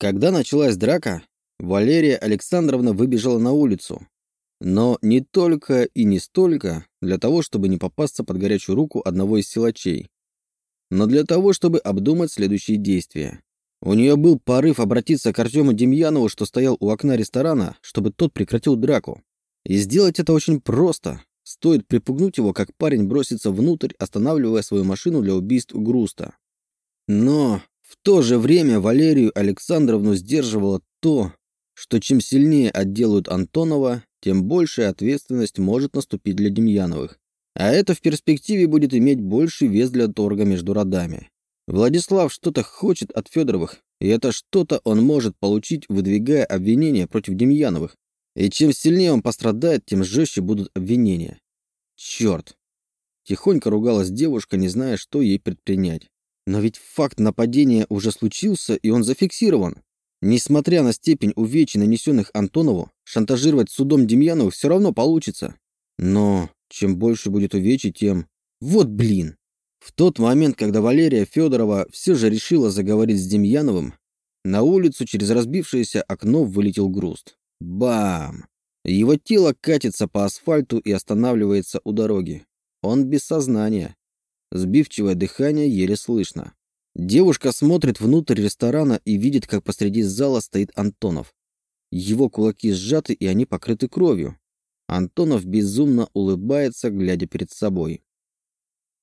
Когда началась драка, Валерия Александровна выбежала на улицу. Но не только и не столько для того, чтобы не попасться под горячую руку одного из силачей, но для того, чтобы обдумать следующие действия. У нее был порыв обратиться к Артему Демьянову, что стоял у окна ресторана, чтобы тот прекратил драку. И сделать это очень просто. Стоит припугнуть его, как парень бросится внутрь, останавливая свою машину для убийств Груста. Но в то же время Валерию Александровну сдерживало то, что чем сильнее отделают Антонова, тем большая ответственность может наступить для Демьяновых. А это в перспективе будет иметь больший вес для торга между родами. Владислав что-то хочет от Федоровых, и это что-то он может получить, выдвигая обвинения против Демьяновых. И чем сильнее он пострадает, тем жестче будут обвинения. Черт! Тихонько ругалась девушка, не зная, что ей предпринять. Но ведь факт нападения уже случился, и он зафиксирован. Несмотря на степень увечий, нанесенных Антонову, шантажировать судом Демьянову все равно получится. Но чем больше будет увечий, тем... Вот блин! В тот момент, когда Валерия Федорова все же решила заговорить с Демьяновым, на улицу через разбившееся окно вылетел груст. Бам! Его тело катится по асфальту и останавливается у дороги. Он без сознания. Сбивчивое дыхание еле слышно. Девушка смотрит внутрь ресторана и видит, как посреди зала стоит Антонов. Его кулаки сжаты, и они покрыты кровью. Антонов безумно улыбается, глядя перед собой.